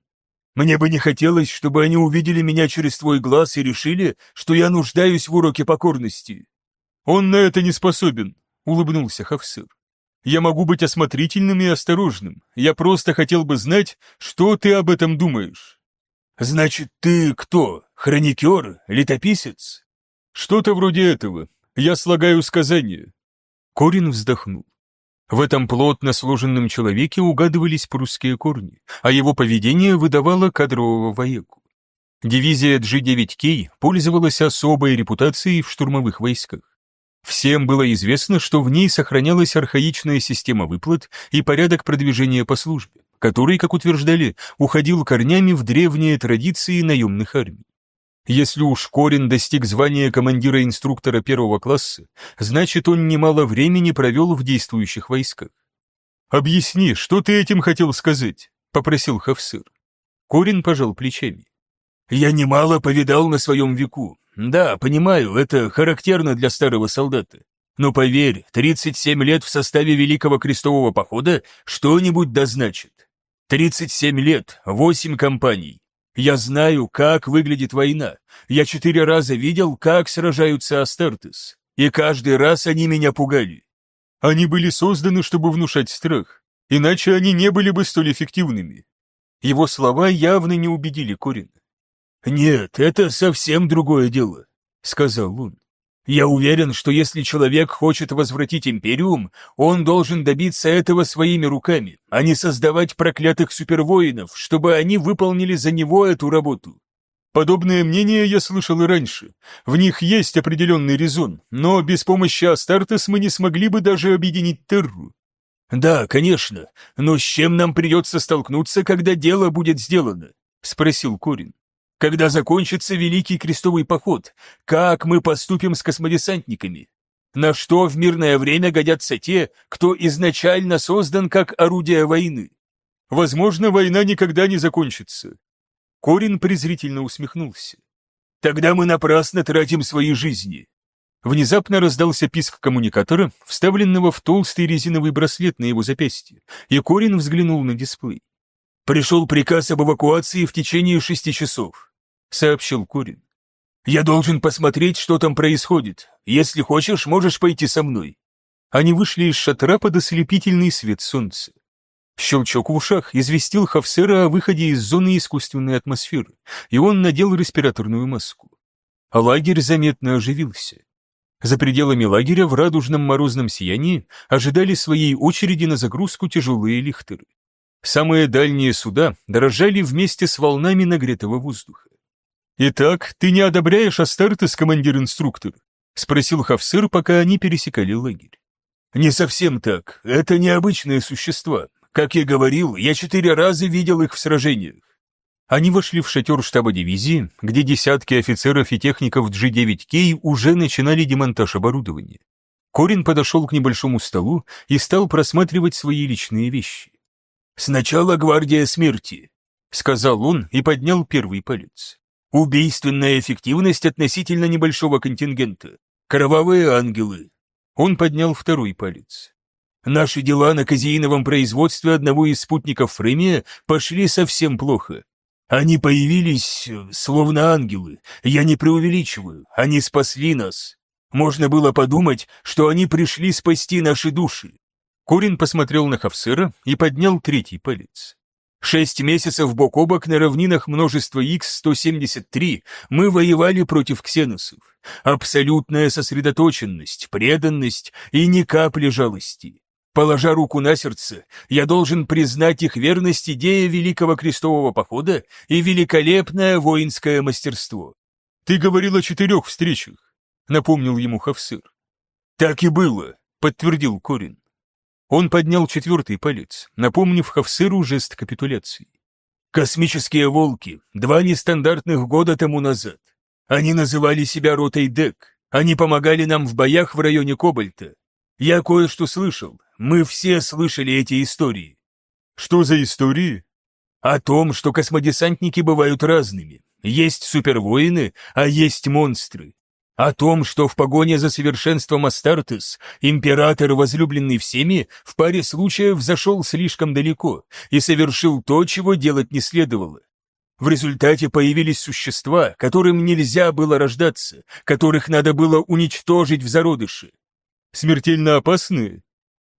«Мне бы не хотелось, чтобы они увидели меня через твой глаз и решили, что я нуждаюсь в уроке покорности». «Он на это не способен», — улыбнулся Хавсыр. «Я могу быть осмотрительным и осторожным. Я просто хотел бы знать, что ты об этом думаешь». «Значит, ты кто? Хроникер? Летописец?» «Что-то вроде этого. Я слагаю сказания». Корин вздохнул. В этом плотно сложенном человеке угадывались прусские корни, а его поведение выдавало кадрового вояку. Дивизия G9K пользовалась особой репутацией в штурмовых войсках. Всем было известно, что в ней сохранялась архаичная система выплат и порядок продвижения по службе который, как утверждали, уходил корнями в древние традиции наемных армий. Если уж Корин достиг звания командира-инструктора первого класса, значит, он немало времени провел в действующих войсках. «Объясни, что ты этим хотел сказать?» — попросил Хавсыр. Корин пожал плечами. «Я немало повидал на своем веку. Да, понимаю, это характерно для старого солдата. Но поверь, 37 лет в составе Великого Крестового Похода что-нибудь дозначит. 37 лет, 8 компаний. Я знаю, как выглядит война. Я четыре раза видел, как сражаются Астартес. И каждый раз они меня пугали. Они были созданы, чтобы внушать страх. Иначе они не были бы столь эффективными. Его слова явно не убедили Корина. «Нет, это совсем другое дело», — сказал он. Я уверен, что если человек хочет возвратить Империум, он должен добиться этого своими руками, а не создавать проклятых супервоинов, чтобы они выполнили за него эту работу. Подобное мнение я слышал и раньше. В них есть определенный резон, но без помощи Астартес мы не смогли бы даже объединить Терру. Да, конечно, но с чем нам придется столкнуться, когда дело будет сделано? Спросил Корин когда закончится Великий Крестовый Поход, как мы поступим с космодесантниками? На что в мирное время годятся те, кто изначально создан как орудие войны? Возможно, война никогда не закончится. Корин презрительно усмехнулся. Тогда мы напрасно тратим свои жизни. Внезапно раздался писк коммуникатора, вставленного в толстый резиновый браслет на его запястье, и Корин взглянул на дисплей. Пришел приказ об эвакуации в течение шести часов сообщил Курин. «Я должен посмотреть, что там происходит. Если хочешь, можешь пойти со мной». Они вышли из шатра под ослепительный свет солнца. Щелчок в ушах известил Хавсера о выходе из зоны искусственной атмосферы, и он надел респираторную маску. А лагерь заметно оживился. За пределами лагеря в радужном морозном сиянии ожидали своей очереди на загрузку тяжелые лихтеры. Самые дальние суда дрожали вместе с волнами нагретого воздуха. «Итак, ты не одобряешь Астартес, командир-инструктор?» — спросил Хавсыр, пока они пересекали лагерь. «Не совсем так. Это необычные существа. Как я говорил, я четыре раза видел их в сражениях». Они вошли в шатер штаба дивизии, где десятки офицеров и техников G9K уже начинали демонтаж оборудования. Корин подошел к небольшому столу и стал просматривать свои личные вещи. «Сначала гвардия смерти», — сказал он и поднял первый палец. Убийственная эффективность относительно небольшого контингента. Кровавые ангелы. Он поднял второй палец. Наши дела на казеиновом производстве одного из спутников Фремия пошли совсем плохо. Они появились э, словно ангелы. Я не преувеличиваю. Они спасли нас. Можно было подумать, что они пришли спасти наши души. Корин посмотрел на Хавсера и поднял третий палец. Шесть месяцев бок о бок на равнинах множества X-173 мы воевали против ксеносов. Абсолютная сосредоточенность, преданность и ни капли жалости. Положа руку на сердце, я должен признать их верность идее Великого Крестового Похода и великолепное воинское мастерство. Ты говорил о четырех встречах, напомнил ему Хавсыр. Так и было, подтвердил Корин. Он поднял четвертый палец, напомнив Хавсыру жест капитуляции. «Космические волки, два нестандартных года тому назад. Они называли себя ротой Дек. Они помогали нам в боях в районе Кобальта. Я кое-что слышал. Мы все слышали эти истории». «Что за истории?» «О том, что космодесантники бывают разными. Есть супервоины, а есть монстры. О том, что в погоне за совершенством Астартес император, возлюбленный всеми, в паре случаев зашел слишком далеко и совершил то, чего делать не следовало. В результате появились существа, которым нельзя было рождаться, которых надо было уничтожить в зародыше. Смертельно опасные?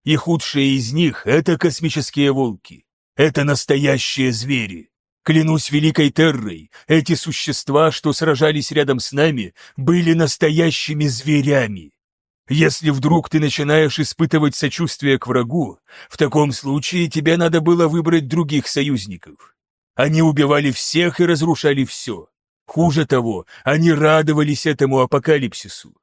И худшие из них — это космические волки. Это настоящие звери. Клянусь великой Террой, эти существа, что сражались рядом с нами, были настоящими зверями. Если вдруг ты начинаешь испытывать сочувствие к врагу, в таком случае тебе надо было выбрать других союзников. Они убивали всех и разрушали все. Хуже того, они радовались этому апокалипсису.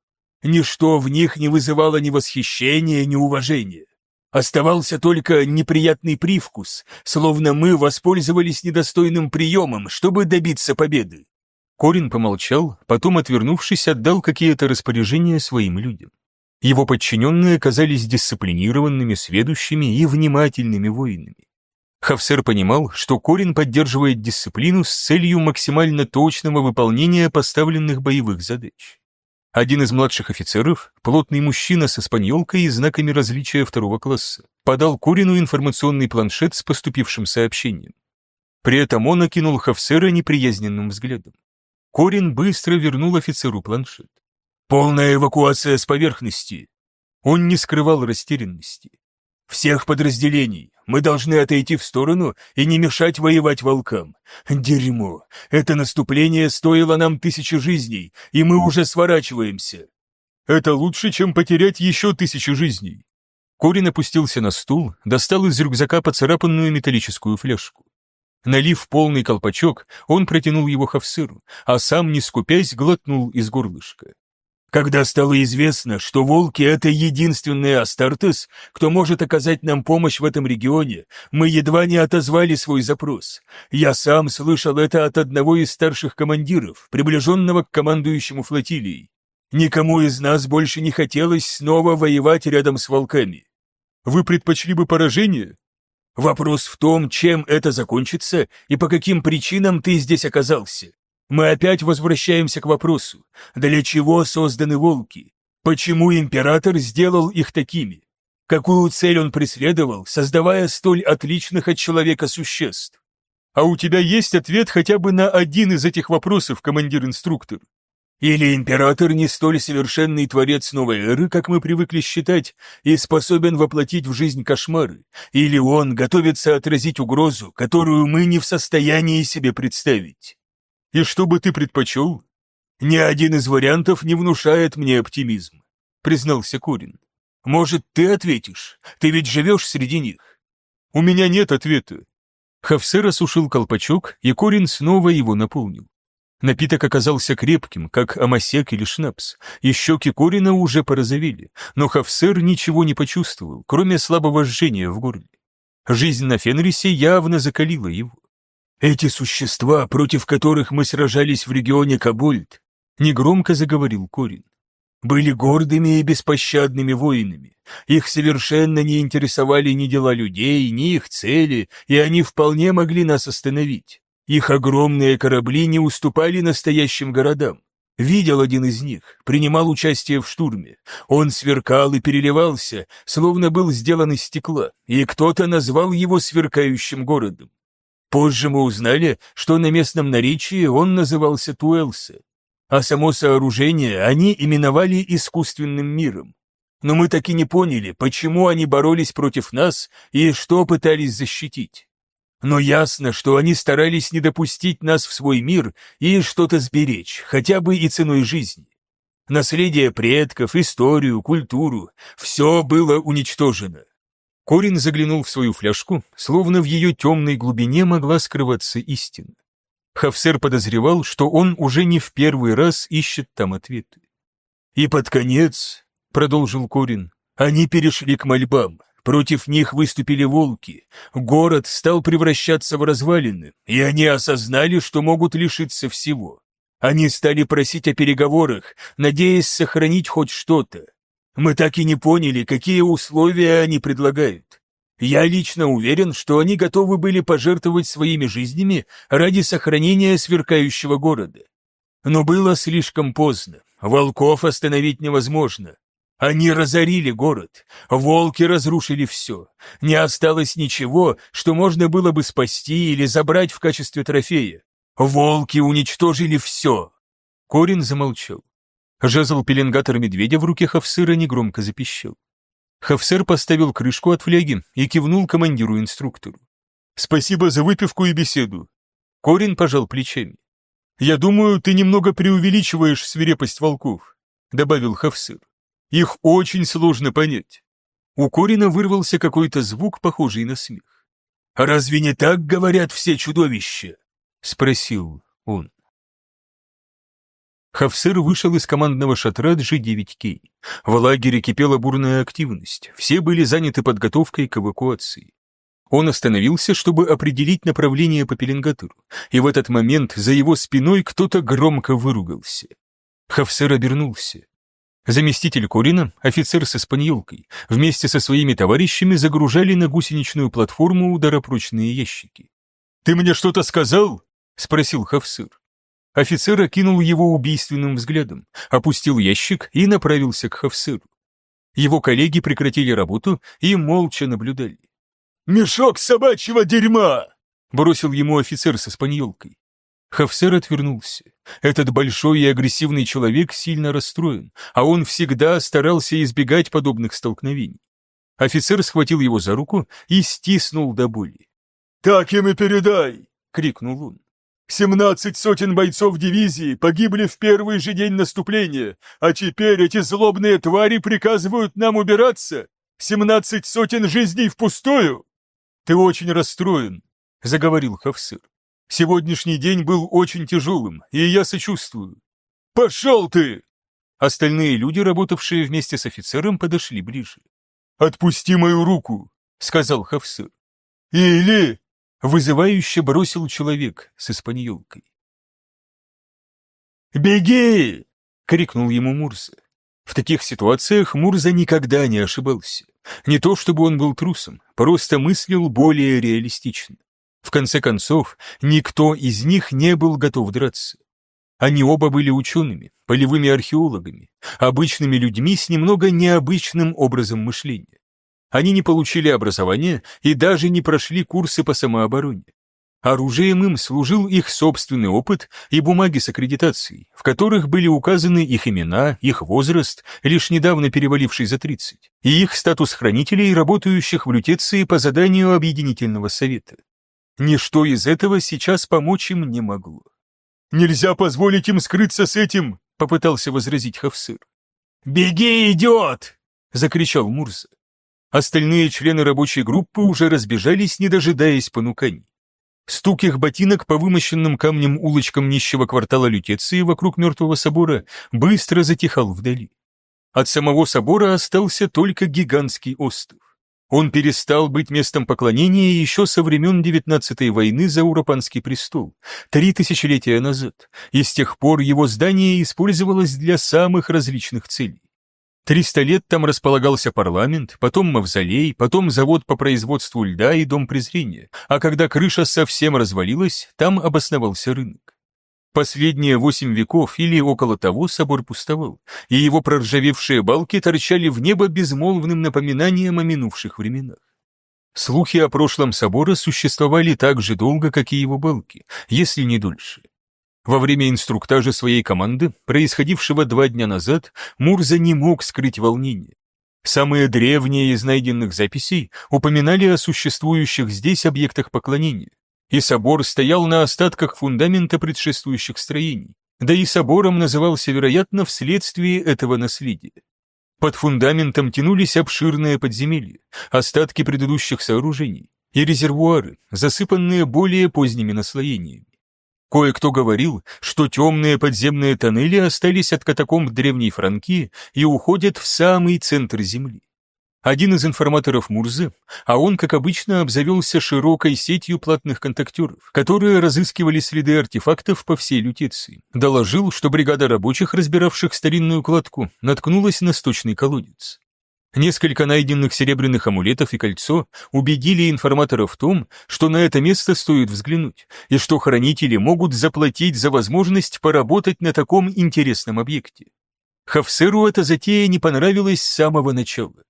Ничто в них не вызывало ни восхищения, ни уважения. Оставался только неприятный привкус, словно мы воспользовались недостойным приемом, чтобы добиться победы. Корин помолчал, потом, отвернувшись, отдал какие-то распоряжения своим людям. Его подчиненные казались дисциплинированными, сведущими и внимательными воинами. Хавсер понимал, что Корин поддерживает дисциплину с целью максимально точного выполнения поставленных боевых задач. Один из младших офицеров, плотный мужчина с испаньолкой и знаками различия второго класса, подал Курину информационный планшет с поступившим сообщением. При этом он окинул Хафсера неприязненным взглядом. Корин быстро вернул офицеру планшет. «Полная эвакуация с поверхности!» Он не скрывал растерянности. «Всех подразделений! Мы должны отойти в сторону и не мешать воевать волкам. Дерьмо! Это наступление стоило нам тысячи жизней, и мы уже сворачиваемся. Это лучше, чем потерять еще тысячу жизней. Корин опустился на стул, достал из рюкзака поцарапанную металлическую фляжку. Налив полный колпачок, он протянул его Хавсыру, а сам, не скупясь, глотнул из горлышка. Когда стало известно, что волки — это единственный Астартес, кто может оказать нам помощь в этом регионе, мы едва не отозвали свой запрос. Я сам слышал это от одного из старших командиров, приближенного к командующему флотилией. Никому из нас больше не хотелось снова воевать рядом с волками. Вы предпочли бы поражение? Вопрос в том, чем это закончится и по каким причинам ты здесь оказался. Мы опять возвращаемся к вопросу, для чего созданы волки? Почему император сделал их такими? Какую цель он преследовал, создавая столь отличных от человека существ? А у тебя есть ответ хотя бы на один из этих вопросов, командир-инструктор? Или император не столь совершенный творец новой эры, как мы привыкли считать, и способен воплотить в жизнь кошмары, или он готовится отразить угрозу, которую мы не в состоянии себе представить. И что бы ты предпочел? Ни один из вариантов не внушает мне оптимизм, признался Курин. Может, ты ответишь? Ты ведь живешь среди них. У меня нет ответа. Хавсер осушил колпачок, и Корин снова его наполнил. Напиток оказался крепким, как амасек или шнапс, и щеки Корина уже порозовели, но Хавсер ничего не почувствовал, кроме слабого жжения в горле. Жизнь на Фенрисе явно закалила его. «Эти существа, против которых мы сражались в регионе Кабульт», — негромко заговорил Корин, — «были гордыми и беспощадными воинами. Их совершенно не интересовали ни дела людей, ни их цели, и они вполне могли нас остановить. Их огромные корабли не уступали настоящим городам. Видел один из них, принимал участие в штурме. Он сверкал и переливался, словно был сделан из стекла, и кто-то назвал его сверкающим городом. Позже мы узнали, что на местном наречии он назывался Туэлса, а само сооружение они именовали искусственным миром. Но мы так и не поняли, почему они боролись против нас и что пытались защитить. Но ясно, что они старались не допустить нас в свой мир и что-то сберечь, хотя бы и ценой жизни. Наследие предков, историю, культуру – все было уничтожено. Корин заглянул в свою фляжку, словно в ее темной глубине могла скрываться истина. Хавсер подозревал, что он уже не в первый раз ищет там ответы. «И под конец», — продолжил Корин, — «они перешли к мольбам, Против них выступили волки. Город стал превращаться в развалины, и они осознали, что могут лишиться всего. Они стали просить о переговорах, надеясь сохранить хоть что-то. Мы так и не поняли, какие условия они предлагают. Я лично уверен, что они готовы были пожертвовать своими жизнями ради сохранения сверкающего города. Но было слишком поздно. Волков остановить невозможно. Они разорили город, волки разрушили все. Не осталось ничего, что можно было бы спасти или забрать в качестве трофея. Волки уничтожили все. Корин замолчал. Жезл пеленгатор медведя в руке Хавсыра негромко запищал. Хавсер поставил крышку от фляги и кивнул командиру-инструктору. «Спасибо за выпивку и беседу». Корин пожал плечами. «Я думаю, ты немного преувеличиваешь свирепость волков», — добавил Хавсыр. Их очень сложно понять. У Корина вырвался какой-то звук, похожий на смех. «Разве не так говорят все чудовища?» — спросил он. Хавсер вышел из командного шатра G9K. В лагере кипела бурная активность, все были заняты подготовкой к эвакуации. Он остановился, чтобы определить направление по пеленгатору, и в этот момент за его спиной кто-то громко выругался. Хавсер обернулся. Заместитель Курина, офицер с испаньолкой, вместе со своими товарищами загружали на гусеничную платформу ударопрочные ящики. «Ты мне что-то сказал?» — спросил Хавсыр. Офицер окинул его убийственным взглядом, опустил ящик и направился к Хавсыру. Его коллеги прекратили работу и молча наблюдали. «Мешок собачьего дерьма!» — бросил ему офицер с испаньолкой. Хавсер отвернулся. Этот большой и агрессивный человек сильно расстроен, а он всегда старался избегать подобных столкновений. Офицер схватил его за руку и стиснул до боли. «Так им и передай!» — крикнул он. «Семнадцать сотен бойцов дивизии погибли в первый же день наступления, а теперь эти злобные твари приказывают нам убираться? Семнадцать сотен жизней впустую!» «Ты очень расстроен», — заговорил Хавсыр. Сегодняшний день был очень тяжелым, и я сочувствую. Пошел ты! Остальные люди, работавшие вместе с офицером, подошли ближе. «Отпусти мою руку», — сказал Хавсыр. «Или...» — вызывающе бросил человек с испаньолкой. «Беги!» — крикнул ему Мурза. В таких ситуациях Мурза никогда не ошибался. Не то чтобы он был трусом, просто мыслил более реалистично. В конце концов, никто из них не был готов драться. Они оба были учеными, полевыми археологами, обычными людьми с немного необычным образом мышления. Они не получили образования и даже не прошли курсы по самообороне. Оружием им служил их собственный опыт и бумаги с аккредитацией, в которых были указаны их имена, их возраст, лишь недавно переваливший за 30, и их статус хранителей, работающих в лютеции по заданию Объединительного совета. Ничто из этого сейчас помочь им не могло. «Нельзя позволить им скрыться с этим!» — попытался возразить Хавсыр. «Беги, идиот!» — закричал Мурза. Остальные члены рабочей группы уже разбежались, не дожидаясь понуканий. Стук их ботинок по вымощенным камнем улочкам нищего квартала Лютеции вокруг мертвого собора быстро затихал вдали. От самого собора остался только гигантский остров. Он перестал быть местом поклонения еще со времен девятнадцатой войны за Уропанский престол, три тысячелетия назад, и с тех пор его здание использовалось для самых различных целей. Триста лет там располагался парламент, потом мавзолей, потом завод по производству льда и дом презрения, а когда крыша совсем развалилась, там обосновался рынок. Последние восемь веков или около того собор пустовал, и его проржавевшие балки торчали в небо безмолвным напоминанием о минувших временах. Слухи о прошлом собора существовали так же долго, как и его балки, если не дольше. Во время инструктажа своей команды, происходившего два дня назад, Мурза не мог скрыть волнение. Самые древние из найденных записей упоминали о существующих здесь объектах поклонения, и собор стоял на остатках фундамента предшествующих строений, да и собором назывался, вероятно, вследствие этого наследия. Под фундаментом тянулись обширные подземелья, остатки предыдущих сооружений и резервуары, засыпанные более поздними наслоениями. Кое-кто говорил, что темные подземные тоннели остались от катакомб древней Франкии и уходят в самый центр земли. Один из информаторов Мурзы, а он, как обычно, обзавелся широкой сетью платных контактеров, которые разыскивали следы артефактов по всей лютеции, доложил, что бригада рабочих, разбиравших старинную кладку, наткнулась на сточный колодец. Несколько найденных серебряных амулетов и кольцо убедили информаторов в том, что на это место стоит взглянуть, и что хранители могут заплатить за возможность поработать на таком интересном объекте. Хафсеру эта затея не понравилась с самого начала.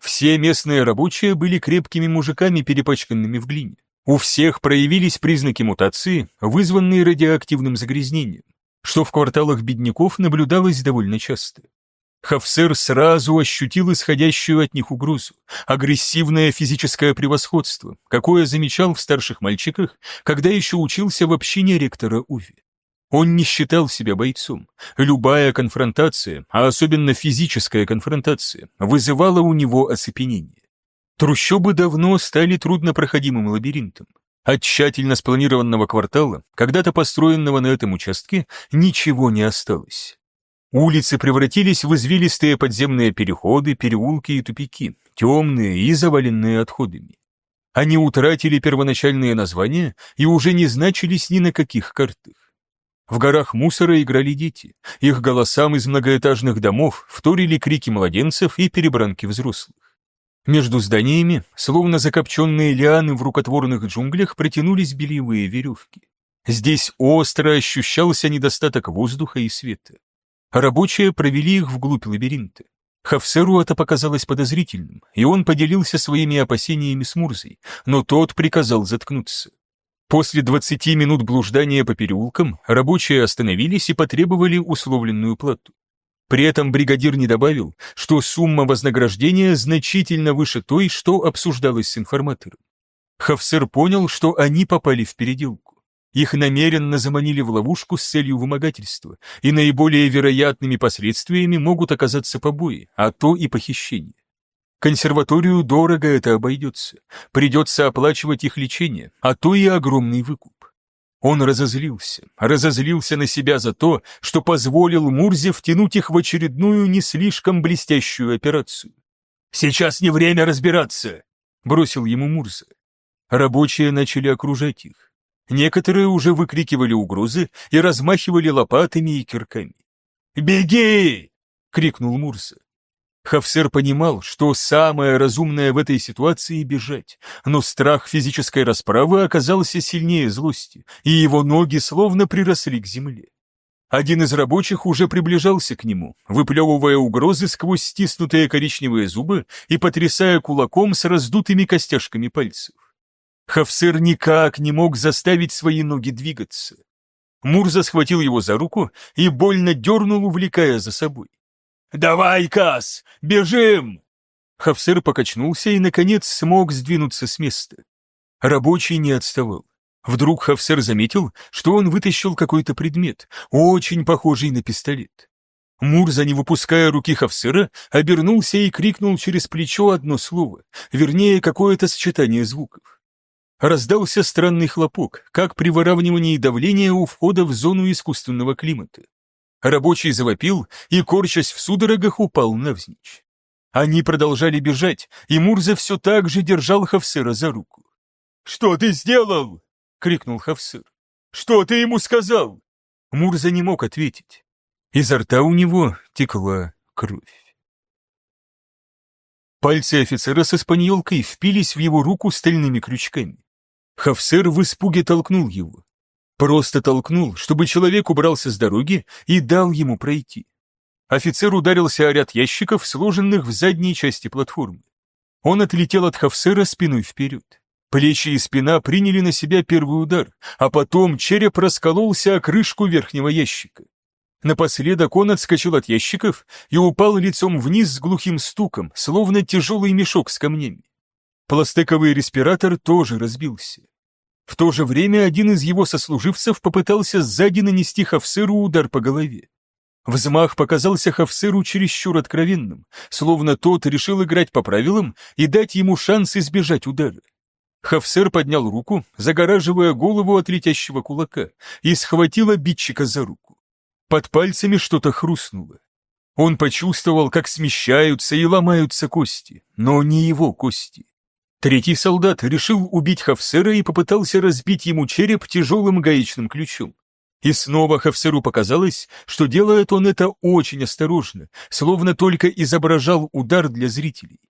Все местные рабочие были крепкими мужиками, перепачканными в глине. У всех проявились признаки мутации, вызванные радиоактивным загрязнением, что в кварталах бедняков наблюдалось довольно часто. Хафсер сразу ощутил исходящую от них угрозу, агрессивное физическое превосходство, какое замечал в старших мальчиках, когда еще учился в общине ректора Уви. Он не считал себя бойцом. Любая конфронтация, а особенно физическая конфронтация, вызывала у него оцепенение. Трущобы давно стали труднопроходимым лабиринтом. От тщательно спланированного квартала, когда-то построенного на этом участке, ничего не осталось. Улицы превратились в извилистые подземные переходы, переулки и тупики, темные и заваленные отходами. Они утратили первоначальные названия и уже не значились ни на каких картах. В горах мусора играли дети, их голосам из многоэтажных домов вторили крики младенцев и перебранки взрослых. Между зданиями, словно закопченные лианы в рукотворных джунглях, протянулись бельевые веревки. Здесь остро ощущался недостаток воздуха и света. Рабочие провели их вглубь лабиринта. Хафсеру это показалось подозрительным, и он поделился своими опасениями с Мурзой, но тот приказал заткнуться. После двадцати минут блуждания по переулкам рабочие остановились и потребовали условленную плату. При этом бригадир не добавил, что сумма вознаграждения значительно выше той, что обсуждалось с информатором. Хафсер понял, что они попали в переделку. Их намеренно заманили в ловушку с целью вымогательства, и наиболее вероятными последствиями могут оказаться побои, а то и похищение. Консерваторию дорого это обойдется, придется оплачивать их лечение, а то и огромный выкуп. Он разозлился, разозлился на себя за то, что позволил Мурзе втянуть их в очередную не слишком блестящую операцию. «Сейчас не время разбираться!» — бросил ему Мурза. Рабочие начали окружать их. Некоторые уже выкрикивали угрозы и размахивали лопатами и кирками. «Беги!» — крикнул Мурса. Хафсер понимал, что самое разумное в этой ситуации — бежать, но страх физической расправы оказался сильнее злости, и его ноги словно приросли к земле. Один из рабочих уже приближался к нему, выплевывая угрозы сквозь стиснутые коричневые зубы и потрясая кулаком с раздутыми костяшками пальцев. Хафсер никак не мог заставить свои ноги двигаться. Мурза схватил его за руку и больно дернул, увлекая за собой. «Давай, Кас, бежим!» Хафсер покачнулся и, наконец, смог сдвинуться с места. Рабочий не отставал. Вдруг Хафсер заметил, что он вытащил какой-то предмет, очень похожий на пистолет. Мурза, не выпуская руки Хафсера, обернулся и крикнул через плечо одно слово, вернее, какое-то сочетание звуков. Раздался странный хлопок, как при выравнивании давления у входа в зону искусственного климата. Рабочий завопил и, корчась в судорогах, упал навзничь. Они продолжали бежать, и Мурза все так же держал Хавсера за руку. «Что ты сделал?» — крикнул Хавсер. «Что ты ему сказал?» Мурза не мог ответить. Изо рта у него текла кровь. Пальцы офицера с испаньолкой впились в его руку стальными крючками. Хафсер в испуге толкнул его. Просто толкнул, чтобы человек убрался с дороги и дал ему пройти. Офицер ударился о ряд ящиков, сложенных в задней части платформы. Он отлетел от Хафсера спиной вперед. Плечи и спина приняли на себя первый удар, а потом череп раскололся о крышку верхнего ящика. Напоследок он отскочил от ящиков и упал лицом вниз с глухим стуком, словно тяжелый мешок с камнями. Пластековый респиратор тоже разбился. В то же время один из его сослуживцев попытался сзади нанести Хафсеру удар по голове. Взмах показался Хафсеру чересчур откровенным, словно тот решил играть по правилам и дать ему шанс избежать удара. Хафсер поднял руку, загораживая голову от летящего кулака, и схватил обидчика за руку. Под пальцами что-то хрустнуло. Он почувствовал, как смещаются и ломаются кости, но не его кости. Третий солдат решил убить Хафсера и попытался разбить ему череп тяжелым гаечным ключом. И снова Хафсеру показалось, что делает он это очень осторожно, словно только изображал удар для зрителей.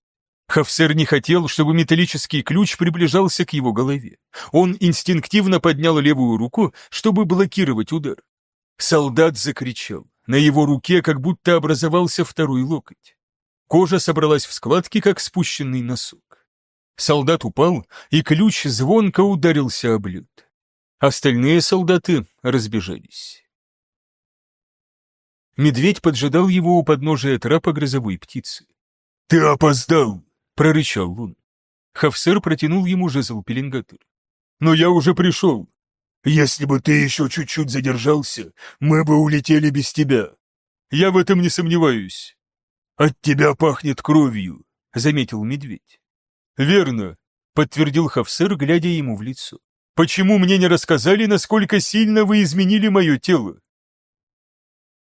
Хафсер не хотел, чтобы металлический ключ приближался к его голове. Он инстинктивно поднял левую руку, чтобы блокировать удар. Солдат закричал. На его руке как будто образовался второй локоть. Кожа собралась в складки, как спущенный носок. Солдат упал, и ключ звонко ударился об лед. Остальные солдаты разбежались. Медведь поджидал его у подножия трапа грозовой птицы. «Ты опоздал!» — прорычал он. Хафсер протянул ему жезл пеленгатор. «Но я уже пришел!» Если бы ты еще чуть-чуть задержался, мы бы улетели без тебя. Я в этом не сомневаюсь. От тебя пахнет кровью, заметил медведь. Верно, подтвердил Хавсер, глядя ему в лицо. Почему мне не рассказали, насколько сильно вы изменили мое тело?